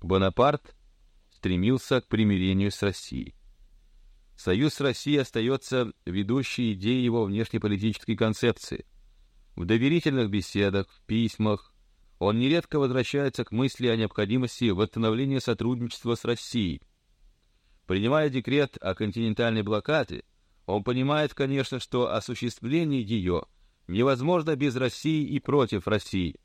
Бонапарт стремился к примирению с Россией. Союз с Россией остается ведущей идеей его внешнеполитической концепции. В доверительных беседах, в письмах он нередко возвращается к мысли о необходимости восстановления сотрудничества с Россией. Принимая декрет о континентальной блокаде, он понимает, конечно, что осуществление ее невозможно без России и против России.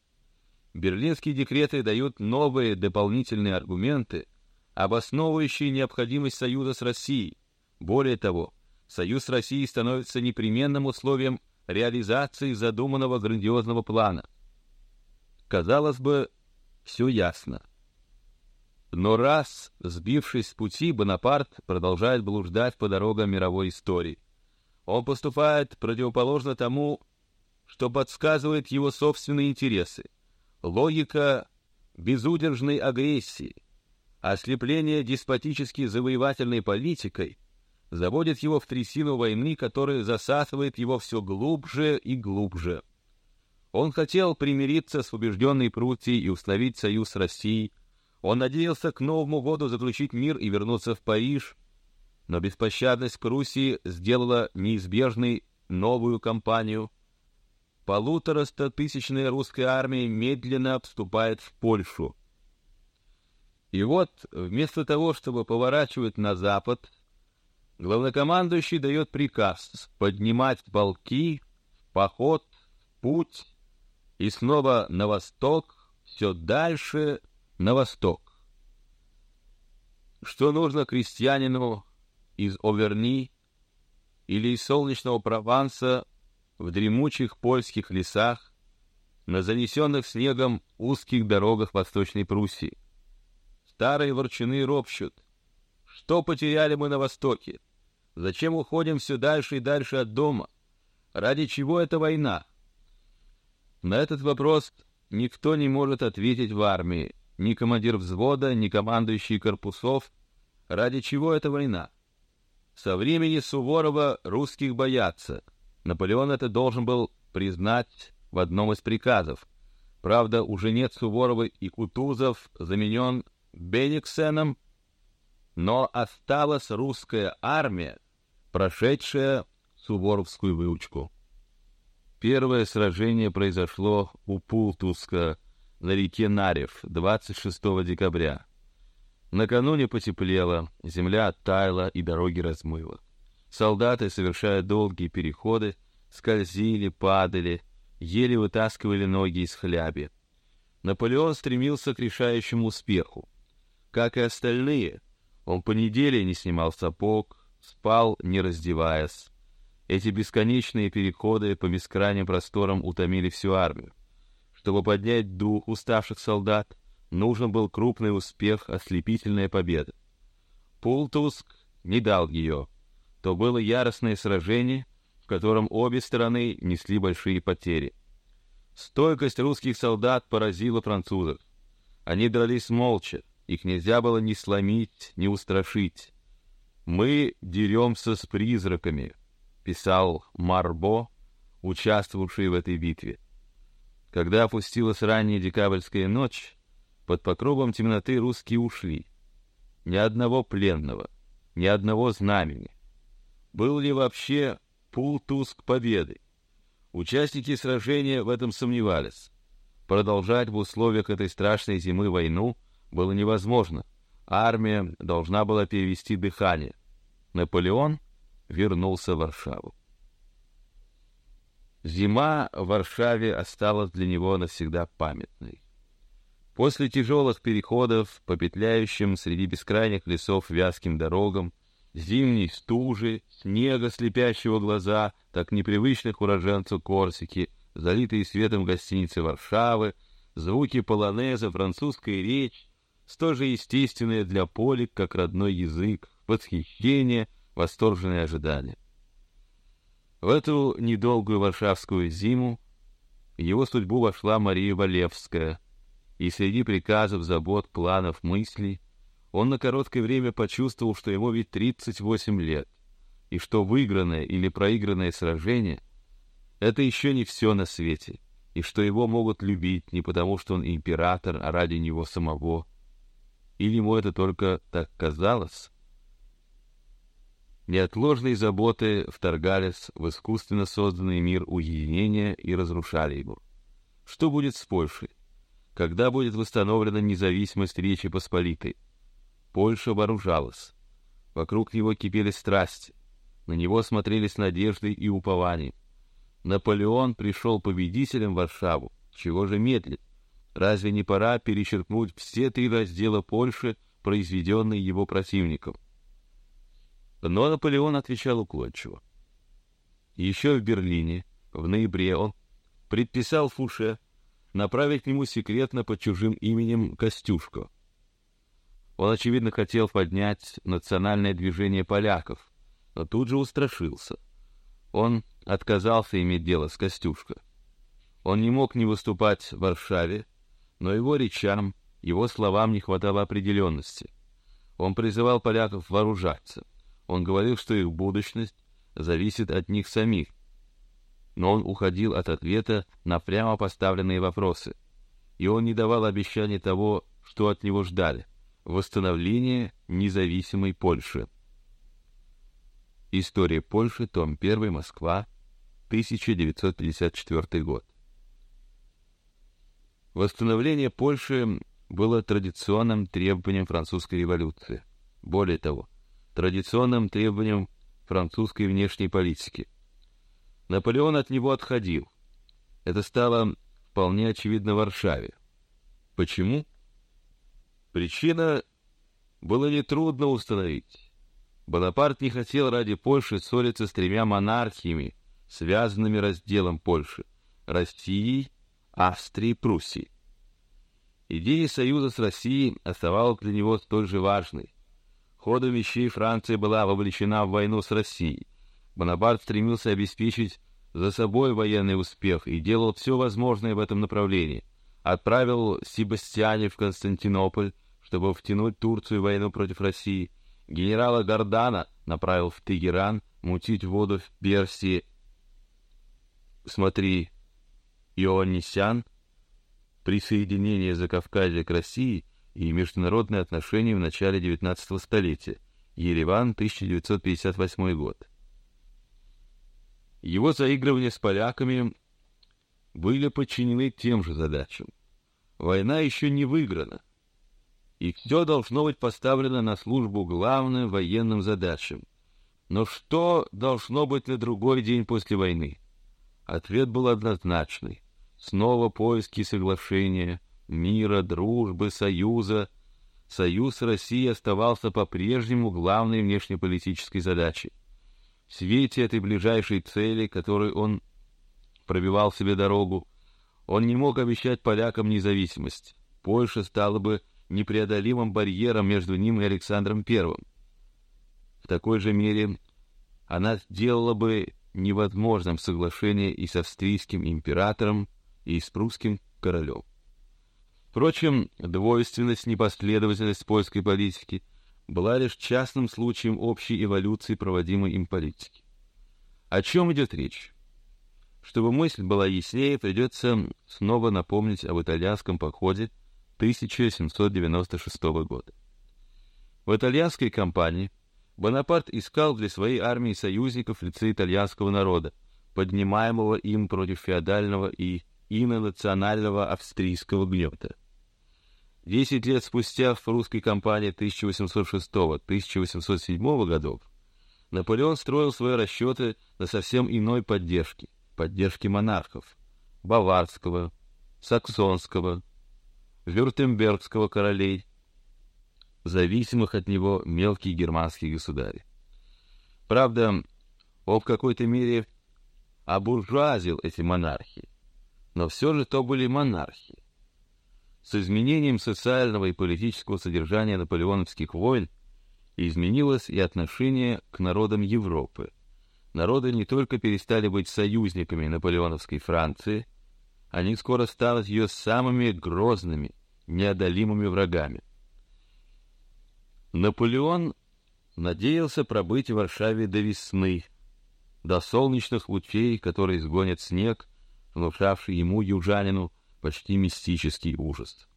Берлинские декреты дают новые дополнительные аргументы, обосновывающие необходимость союза с Россией. Более того, союз с Россией становится непременным условием реализации задуманного грандиозного плана. Казалось бы, все ясно. Но раз, сбившись с пути, Бонапарт продолжает блуждать по дорогам мировой истории. Он поступает противоположно тому, что подсказывает его собственные интересы. Логика безудержной агрессии, ослепление деспотически завоевательной политикой заводит его в трясину войны, которая засасывает его все глубже и глубже. Он хотел примириться с убежденной Пруссией и установить союз с Россией. Он надеялся к Новому году заключить мир и вернуться в Париж, но беспощадность Пруссии сделала неизбежной новую кампанию. Полуторастотысячная русская армия медленно отступает в Польшу. И вот, вместо того, чтобы поворачивать на запад, главнокомандующий дает приказ поднимать полки, поход, путь и снова на восток, все дальше на восток. Что нужно крестьянину из Оверни или из солнечного Прованса в дремучих польских лесах, на занесенных снегом узких дорогах Восточной Пруссии? Старые ворчуны ропщут. Что потеряли мы на Востоке? Зачем уходим все дальше и дальше от дома? Ради чего эта война? На этот вопрос никто не может ответить в армии, ни командир взвода, ни командующий корпусов. Ради чего эта война? Со времени Суворова русских боятся. Наполеон это должен был признать в одном из приказов. Правда, уже нет Суворова и Кутузов заменен Бениксеном, но осталась русская армия, прошедшая суворовскую выучку. Первое сражение произошло у Пултуска на реке Нарев 26 декабря. Накануне потеплело, земля оттаяла и дороги размыло. Солдаты, совершая долгие переходы, скользили, падали, еле вытаскивали ноги из хляби. Наполеон стремился к решающему успеху. Как и остальные, он по неделе не снимал сапог, спал, не раздеваясь. Эти бесконечные переходы по бескрайним просторам утомили всю армию. Чтобы поднять дух уставших солдат, нужен был крупный успех, ослепительная победа. Пултуск не дал ее. То было яростное сражение, в котором обе стороны несли большие потери. Стойкость русских солдат поразила французов. Они дрались молча, их нельзя было ни сломить, ни устрашить. Мы деремся с призраками, писал Марбо, участвовавший в этой битве. Когда опустилась ранняя декабрьская ночь, под покровом темноты русские ушли. Ни одного пленного, ни одного знамени. Был ли вообще Пултуск победы? Участники сражения в этом сомневались. Продолжать в условиях этой страшной зимы войну было невозможно. Армия должна была перевести дыхание. Наполеон вернулся в Варшаву. Зима в Варшаве осталась для него навсегда памятной. После тяжелых переходов по петляющим среди бескрайних лесов вязким дорогам, зимней стужи, снега, слепящего глаза, так непривычных уроженцу Корсики, залитые светом гостиницы Варшавы, звуки полонеза, французская речь, столь же естественное для Полик, как родной язык, восхищение, восторженное ожидание. В эту недолгую варшавскую зиму его судьбу вошла Мария Валевская, и среди приказов, забот, планов, мыслей он на короткое время почувствовал, что ему ведь 38 лет, и что выигранное или проигранное сражение — это еще не все на свете, и что его могут любить не потому, что он император, а ради него самого — или ему это только так казалось? Неотложные заботы вторгались в искусственно созданный мир уединения и разрушали его. Что будет с Польшей? Когда будет восстановлена независимость Речи Посполитой? Польша вооружалась. Вокруг него кипели страсти. На него смотрели с надеждой и упованием. Наполеон пришел победителем в Варшаву. Чего же медлит? Разве не пора перечеркнуть все три раздела Польши, произведенные его противником? Но Наполеон отвечал уклончиво. Еще в Берлине в ноябре он предписал Фуше направить к нему секретно под чужим именем Костюшку. Он очевидно хотел поднять национальное движение поляков, но тут же устрашился. Он отказался иметь дело с Костюшко. Он не мог не выступать в Варшаве, но его речам, его словам не хватало определенности. Он призывал поляков вооружаться. Он говорил, что их будущность зависит от них самих. Но он уходил от ответа на прямо поставленные вопросы, и он не давал обещаний того, что от него ждали: восстановления независимой Польши. История Польши, том 1, Москва, 1954 год. Восстановление Польши было традиционным требованием французской революции. Более того, традиционным требованием французской внешней политики. Наполеон от него отходил. Это стало вполне очевидно в Варшаве. Почему? Причина было нетрудно установить. Бонапарт не хотел ради Польши ссориться с тремя монархиями, связанными разделом Польши: Россией, Австрии, Пруссии. Идея союза с Россией оставалась для него столь же важной. Ходом вещей Франция была вовлечена в войну с Россией. Бонапарт стремился обеспечить за собой военный успех и делал все возможное в этом направлении. Отправил Себастьяне в Константинополь, чтобы втянуть Турцию в войну против России. Генерала Гордана направил в Тегеран мутить воду в Персии. Смотри, Иоаннисян, присоединение Закавказья к России и международные отношения в начале XIX столетия. Ереван, 1958 год. Его заигрывания с поляками были подчинены тем же задачам. Война еще не выиграна, и все должно быть поставлено на службу главным военным задачам. Но что должно быть на другой день после войны? Ответ был однозначный: снова поиски соглашения, мира, дружбы, союза. Союз России оставался по-прежнему главной внешнеполитической задачей. В свете этой ближайшей цели, которой он пробивал себе дорогу, он не мог обещать полякам независимость. Польша стала бы непреодолимым барьером между ним и Александром Первым. В такой же мере она сделала бы невозможным соглашение и с австрийским императором, и с прусским королем. Впрочем, двойственность, непоследовательность польской политики была лишь частным случаем общей эволюции проводимой им политики. О чем идет речь? Чтобы мысль была яснее, придется снова напомнить об итальянском походе 1796 года. В итальянской кампании Бонапарт искал для своей армии союзников в лице итальянского народа, поднимаемого им против феодального и инонационального австрийского гнета. Десять лет спустя в русской кампании 1806-1807 годов Наполеон строил свои расчеты на совсем иной поддержке, поддержке монархов, баварского, саксонского, вюртембергского королей, зависимых от него мелкие германские государи. Правда, он в какой-то мере обуржуазил эти монархии, но все же то были монархи. С изменением социального и политического содержания наполеоновских войн изменилось и отношение к народам Европы. Народы не только перестали быть союзниками наполеоновской Франции, они скоро станут ее самыми грозными, неодолимыми врагами. Наполеон надеялся пробыть в Варшаве до весны, до солнечных лучей, которые сгонят снег внушавший ему южанину почти мистический ужас.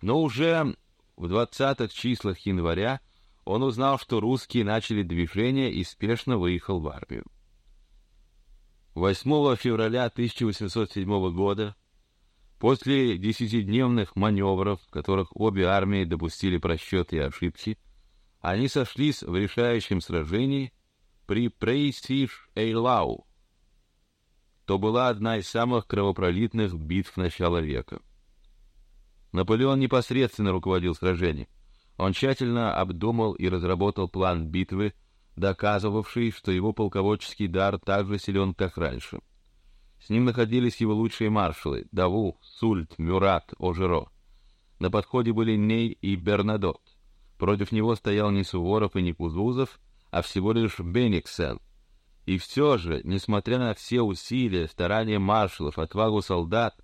Но уже в 20-х числах января он узнал, что русские начали движение и спешно выехал в армию. 8 февраля 1807 года, после десятидневных маневров, в которых обе армии допустили просчеты и ошибки, они сошлись в решающем сражении при Прейсиш-Эйлау. То была одна из самых кровопролитных битв начала века. Наполеон непосредственно руководил сражением. Он тщательно обдумал и разработал план битвы, доказывавший, что его полководческий дар так же силен, как раньше. С ним находились его лучшие маршалы — Даву, Сульт, Мюрат, Ожеро. На подходе были Ней и Бернадот. Против него стоял не Суворов и не Кузузов, а всего лишь Бениксен. И все же, несмотря на все усилия, старания маршалов, отвагу солдат,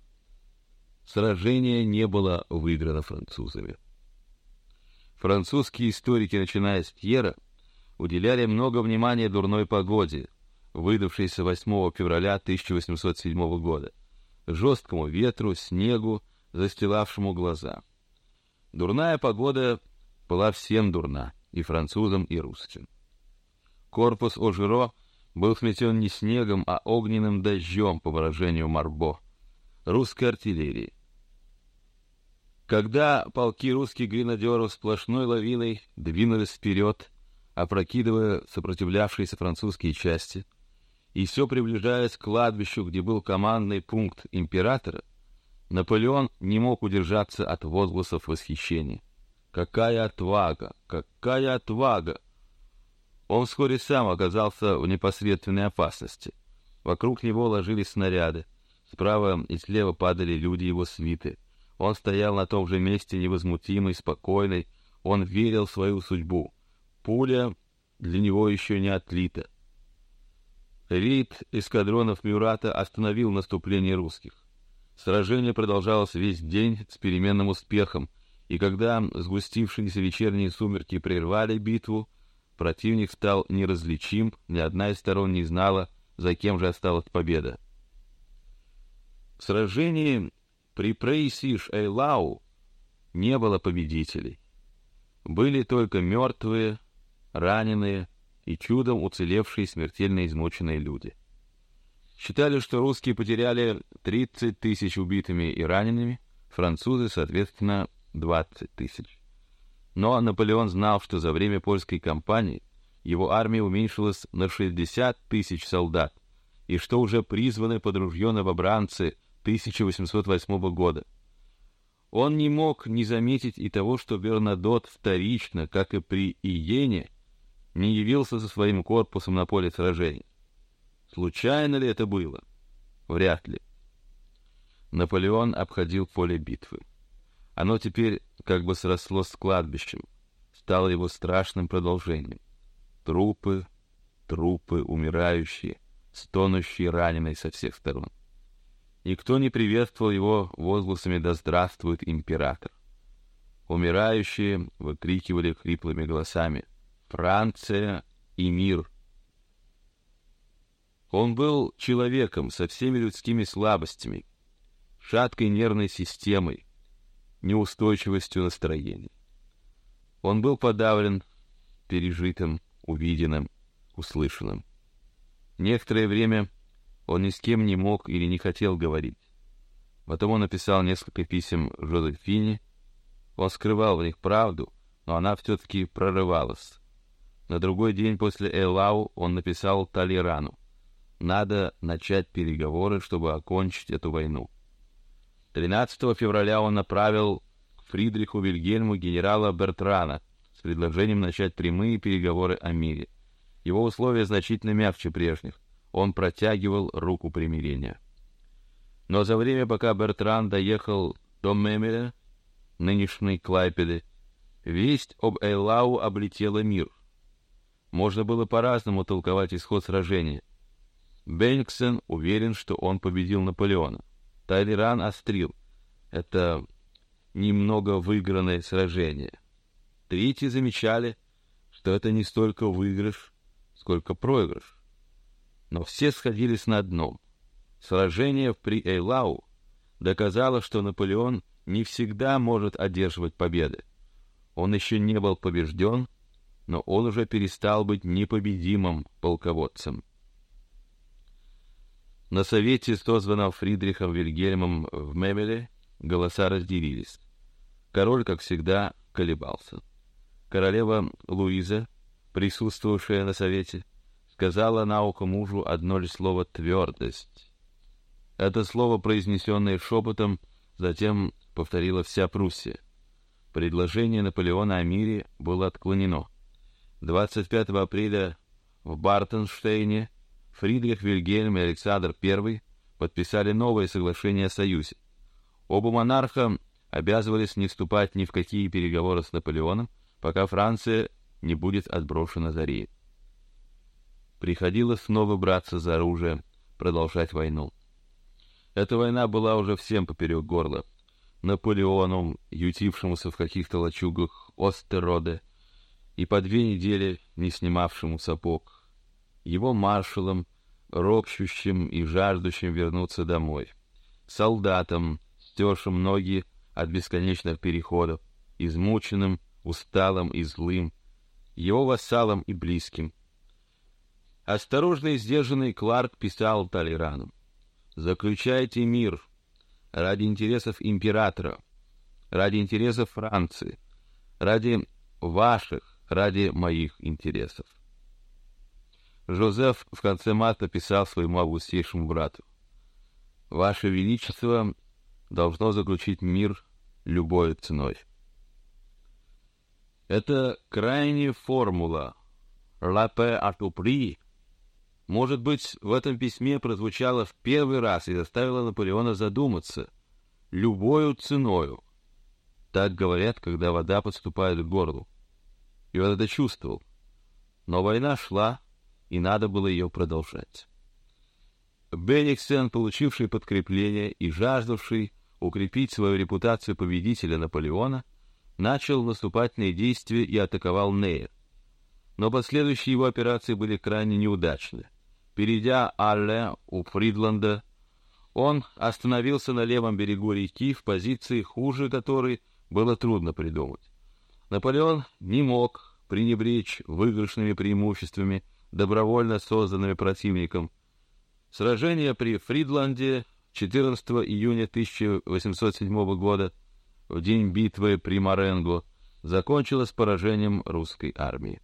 сражение не было выиграно французами. Французские историки, начиная с Пьера, уделяли много внимания дурной погоде, выдавшейся 8 февраля 1807 года, жесткому ветру, снегу, застилавшему глаза. Дурная погода была всем дурна, и французам, и русским. Корпус Ожеро был сметен не снегом, а огненным дождем, по выражению Марбо, русской артиллерии. Когда полки русских гренадеров сплошной лавиной двинулись вперед, опрокидывая сопротивлявшиеся французские части, и все приближаясь к кладбищу, где был командный пункт императора, Наполеон не мог удержаться от возгласов восхищения. Какая отвага! Какая отвага! Он вскоре сам оказался в непосредственной опасности. Вокруг него ложились снаряды. Справа и слева падали люди его свиты. Он стоял на том же месте невозмутимый, спокойный. Он верил в свою судьбу. Пуля для него еще не отлита. Рейд эскадронов Мюрата остановил наступление русских. Сражение продолжалось весь день с переменным успехом, и когда сгустившиеся вечерние сумерки прервали битву, противник стал неразличим, ни одна из сторон не знала, за кем же осталась победа. В сражении при Прейсиш-Эйлау не было победителей. Были только мертвые, раненые и чудом уцелевшие смертельно измученные люди. Считали, что русские потеряли 30 тысяч убитыми и ранеными, французы, соответственно, 20 тысяч. Но Наполеон знал, что за время польской кампании его армия уменьшилась на 60 тысяч солдат, и что уже призваны под ружье новобранцы 1808 года. Он не мог не заметить и того, что Бернадот вторично, как и при Иене, не явился со своим корпусом на поле сражения. Случайно ли это было? Вряд ли. Наполеон обходил поле битвы. Оно теперь как бы срослось с кладбищем, стало его страшным продолжением. Трупы, трупы, умирающие, стонущие, раненые со всех сторон. Никто не приветствовал его возгласами «Да здравствует император!». Умирающие выкрикивали хриплыми голосами — Франция и мир. Он был человеком со всеми людскими слабостями, шаткой нервной системой, неустойчивостью настроений. Он был подавлен пережитым, увиденным, услышанным. Некоторое время он ни с кем не мог или не хотел говорить. Потом он написал несколько писем Жозефине. Он скрывал в них правду, но она все-таки прорывалась. На другой день после Элау он написал Талирану. Надо начать переговоры, чтобы окончить эту войну. 13 февраля он направил к Фридриху Вильгельму генерала Бертрана с предложением начать прямые переговоры о мире. Его условия значительно мягче прежних. Он протягивал руку примирения. Но за время, пока Бертран доехал до Мемеля, нынешней Клайпеды, весть об Эйлау облетела мир. Можно было по-разному толковать исход сражения. Бенниксен уверен, что он победил Наполеона. Тайлеран острил. Это немного выигранное сражение. Третьи замечали, что это не столько выигрыш, сколько проигрыш. Но все сходились на одном. Сражение при Эйлау доказало, что Наполеон не всегда может одерживать победы. Он еще не был побежден, но он уже перестал быть непобедимым полководцем. На совете, созванном Фридрихом Вильгельмом в Мемеле, голоса разделились. Король, как всегда, колебался. Королева Луиза, присутствовавшая на совете, сказала на ухо мужу одно лишь слово «твердость». Это слово, произнесенное шепотом, затем повторила вся Пруссия. Предложение Наполеона о мире было отклонено. 25 апреля в Бартенштейне Фридрих Вильгельм и Александр I подписали новое соглашение о союзе. Оба монарха обязывались не вступать ни в какие переговоры с Наполеоном, пока Франция не будет отброшена за Рейн. Приходилось снова браться за оружие, продолжать войну. Эта война была уже всем поперек горла. Наполеону, ютившемуся в каких-то лачугах Остероде, и по две недели не снимавшему сапог, его маршалом, ропщущим и жаждущим вернуться домой, солдатам, стершим ноги от бесконечных переходов, измученным, усталым и злым, его вассалам и близким. Осторожный и сдержанный Кларк писал Талерану. Заключайте мир ради интересов императора, ради интересов Франции, ради ваших, ради моих интересов. Жозеф в конце марта писал своему августейшему брату: Ваше Величество должно заключить мир любой ценой. Это крайняя формула «la paix à tout prix» Может быть, в этом письме прозвучало в первый раз и заставило Наполеона задуматься. Любою ценою. Так говорят, когда вода подступает к горлу. И он это чувствовал. Но война шла, и надо было ее продолжать. Бенниксен, получивший подкрепление и жаждавший укрепить свою репутацию победителя Наполеона, начал наступательные действия и атаковал Нейр. Но последующие его операции были крайне неудачны. Перейдя Алле у Фридланда, он остановился на левом берегу реки в позиции, хуже которой было трудно придумать. Наполеон не мог пренебречь выигрышными преимуществами, добровольно созданными противником. Сражение при Фридланде 14 июня 1807 года, в день битвы при Маренго, закончилось поражением русской армии.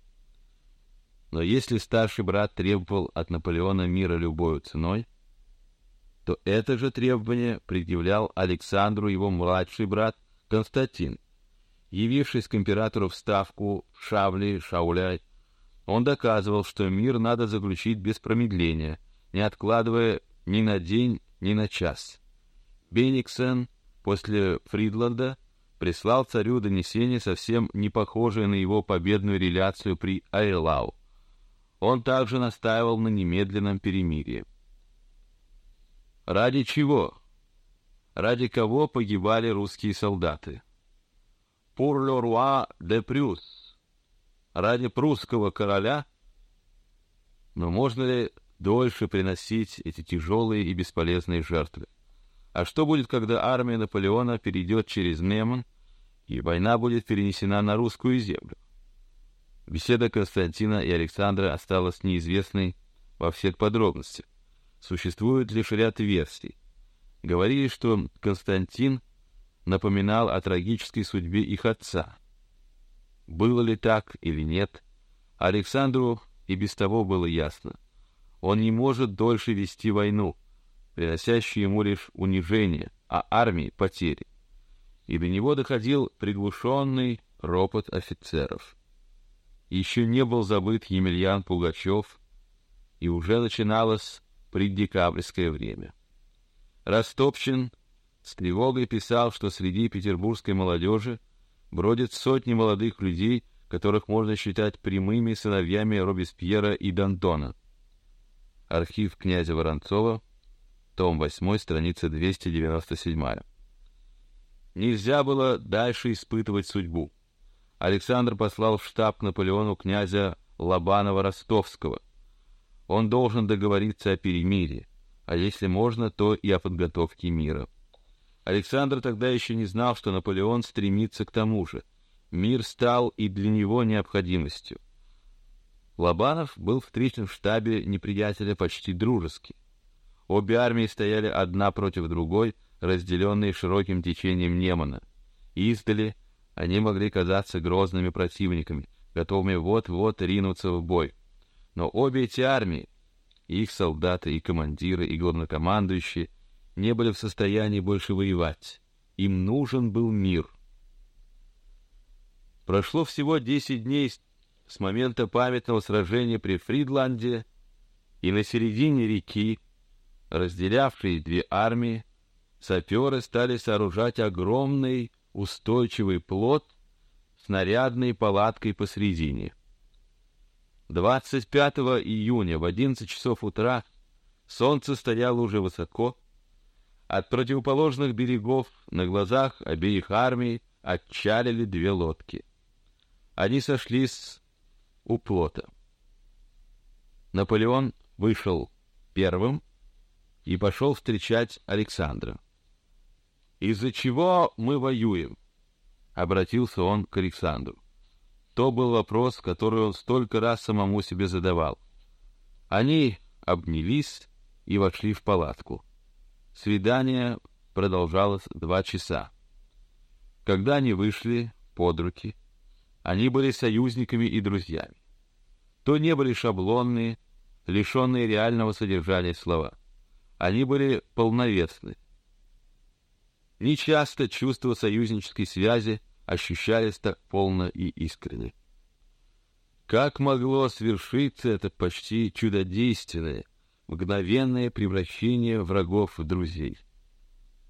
Но если старший брат требовал от Наполеона мира любой ценой, то это же требование предъявлял Александру его младший брат Константин. Явившись к императору в ставку Шавли, Шауляй, он доказывал, что мир надо заключить без промедления, не откладывая ни на день, ни на час. Бениксен после Фридланда прислал царю донесение, совсем не похожее на его победную реляцию при Айлау. Он также настаивал на немедленном перемирии. Ради чего? Ради кого погибали русские солдаты? Pour le roi de Prusse. Ради прусского короля? Но можно ли дольше приносить эти тяжелые и бесполезные жертвы? А что будет, когда армия Наполеона перейдет через Мемон, и война будет перенесена на русскую землю? Беседа Константина и Александра осталась неизвестной во всех подробностях. Существует лишь ряд версий. Говорили, что Константин напоминал о трагической судьбе их отца. Было ли так или нет, Александру и без того было ясно. Он не может дольше вести войну, приносящую ему лишь унижение, а армии потери. И до него доходил приглушенный ропот офицеров еще не был забыт Емельян Пугачев, и уже начиналось преддекабрьское время. Растопчин с тревогой писал, что среди петербургской молодежи бродят сотни молодых людей, которых можно считать прямыми сыновьями Робеспьера и Д'Антона. Архив князя Воронцова, том 8, страница 297. Нельзя было дальше испытывать судьбу. Александр послал в штаб Наполеону князя Лобанова-Ростовского. Он должен договориться о перемирии, а если можно, то и о подготовке мира. Александр тогда еще не знал, что Наполеон стремится к тому же. мир стал и для него необходимостью. Лобанов был встречен в штабе неприятеля почти дружески. Обе армии стояли одна против другой, разделенные широким течением Немана. Издали они могли казаться грозными противниками, готовыми вот-вот ринуться в бой. Но обе эти армии, их солдаты и командиры и главнокомандующие, не были в состоянии больше воевать. Им нужен был мир. Прошло всего десять дней с момента памятного сражения при Фридланде, и на середине реки, разделявшей две армии, саперы стали сооружать огромный устойчивый плот с нарядной палаткой посредине. 25 июня в 11 часов утра солнце стояло уже высоко. От противоположных берегов на глазах обеих армий отчалили две лодки. Они сошлись у плота. Наполеон вышел первым и пошел встречать Александра. Из-за чего мы воюем? Обратился он к Александру. То был вопрос, который он столько раз самому себе задавал. Они обнялись и вошли в палатку. Свидание продолжалось два часа. Когда они вышли под руки, они были союзниками и друзьями. То не были шаблонные, лишенные реального содержания слова. Они были полновесны, Нечасто чувства союзнической связи ощущались так полно и искренне. Как могло свершиться это почти чудодейственное, мгновенное превращение врагов в друзей?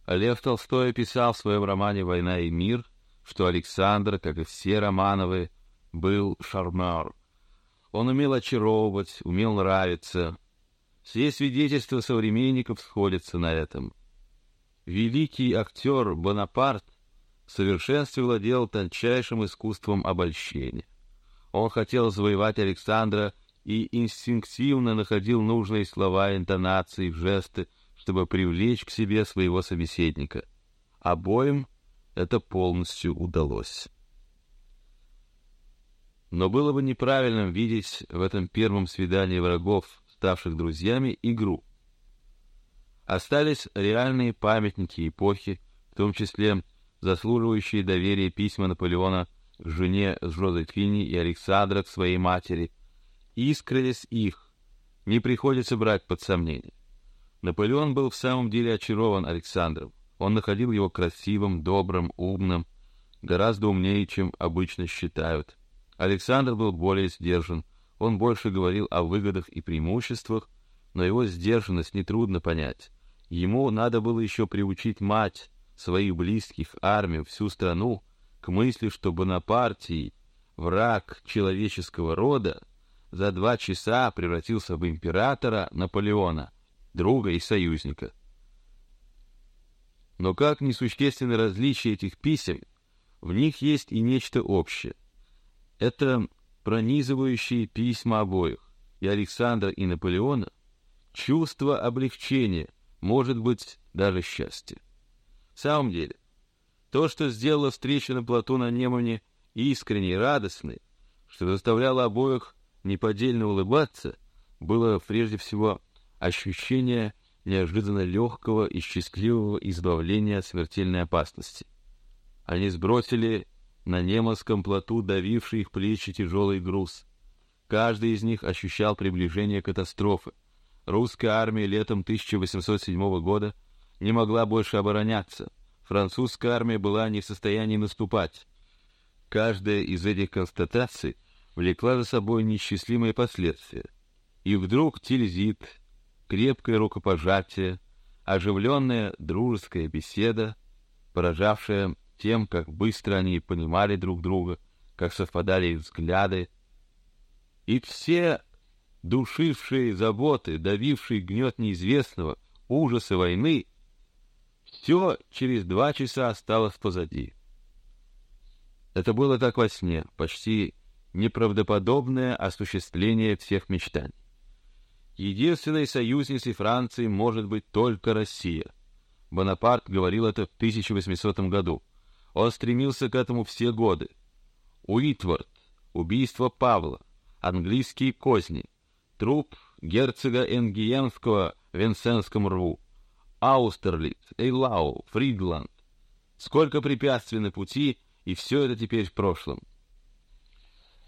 Лев Толстой описал в своем романе «Война и мир», что Александр, как и все Романовы, был шармер. Он умел очаровывать, умел нравиться. Все свидетельства современников сходятся на этом. Великий актер Бонапарт в совершенстве владел тончайшим искусством обольщения. Он хотел завоевать Александра и инстинктивно находил нужные слова, интонации, жесты, чтобы привлечь к себе своего собеседника. Обоим это полностью удалось. Но было бы неправильным видеть в этом первом свидании врагов, ставших друзьями, игру. Остались реальные памятники эпохи, в том числе заслуживающие доверия письма Наполеона к жене Жозефине и Александра к своей матери. Искренность их не приходится брать под сомнение. Наполеон был в самом деле очарован Александром. Он находил его красивым, добрым, умным, гораздо умнее, чем обычно считают. Александр был более сдержан. Он больше говорил о выгодах и преимуществах, но его сдержанность нетрудно понять. Ему надо было еще приучить мать, своих близких, армию, всю страну к мысли, что Бонапартий, враг человеческого рода, за два часа превратился в императора Наполеона, друга и союзника. Но как несущественно различие этих писем, в них есть и нечто общее. Это пронизывающие письма обоих, и Александра, и Наполеона, чувство облегчения — может быть, даже счастье. В самом деле, то, что сделала встреча на плоту на Немане искренней и радостной, что заставляло обоих неподдельно улыбаться, было прежде всего ощущение неожиданно легкого и счастливого избавления от смертельной опасности. Они сбросили на немовском плоту давивший их плечи тяжелый груз. Каждый из них ощущал приближение катастрофы. Русская армия летом 1807 года не могла больше обороняться. Французская армия была не в состоянии наступать. Каждая из этих констатаций влекла за собой несчастливые последствия. И вдруг Тильзит, крепкое рукопожатие, оживленная дружеская беседа, поражавшая тем, как быстро они понимали друг друга, как совпадали их взгляды, и все душившие заботы, давившие гнет неизвестного, ужасы войны, все через два часа осталось позади. Это было так во сне, почти неправдоподобное осуществление всех мечтаний. Единственной союзницей Франции может быть только Россия. Бонапарт говорил это в 1800 году. Он стремился к этому все годы. Уитворд, убийство Павла, английские козни, труп герцога Энгиемского в Венсенском рву, Аустерлиц, Эйлау, Фридланд. Сколько препятствий на пути, и все это теперь в прошлом.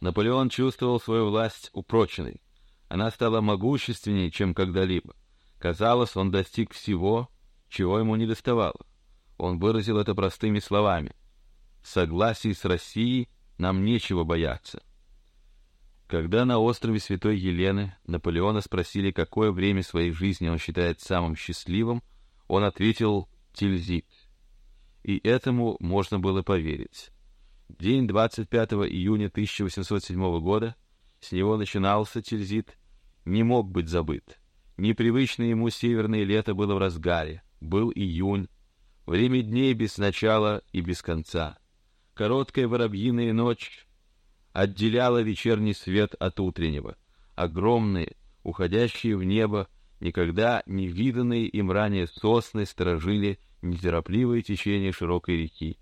Наполеон чувствовал свою власть упроченной. Она стала могущественнее, чем когда-либо. Казалось, он достиг всего, чего ему не доставало. Он выразил это простыми словами: "В согласии с Россией нам нечего бояться". Когда на острове Святой Елены Наполеона спросили, какое время своей жизни он считает самым счастливым, он ответил Тильзит. И этому можно было поверить. День 25 июня 1807 года, с него начинался Тильзит, не мог быть забыт. Непривычное ему северное лето было в разгаре, был июнь, время дней без начала и без конца. Короткая воробьиная ночь отделяла вечерний свет от утреннего. Огромные, уходящие в небо, никогда не виданные им ранее сосны сторожили неторопливое течение широкой реки.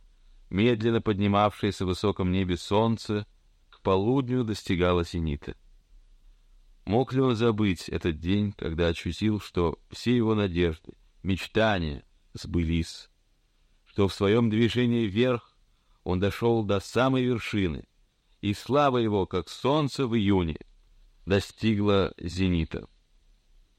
Медленно поднимавшееся в высоком небе солнце к полудню достигало зенита. Мог ли он забыть этот день, когда ощутил, что все его надежды, мечтания сбылись, что в своем движении вверх он дошел до самой вершины, и слава его, как солнце в июне, достигла зенита.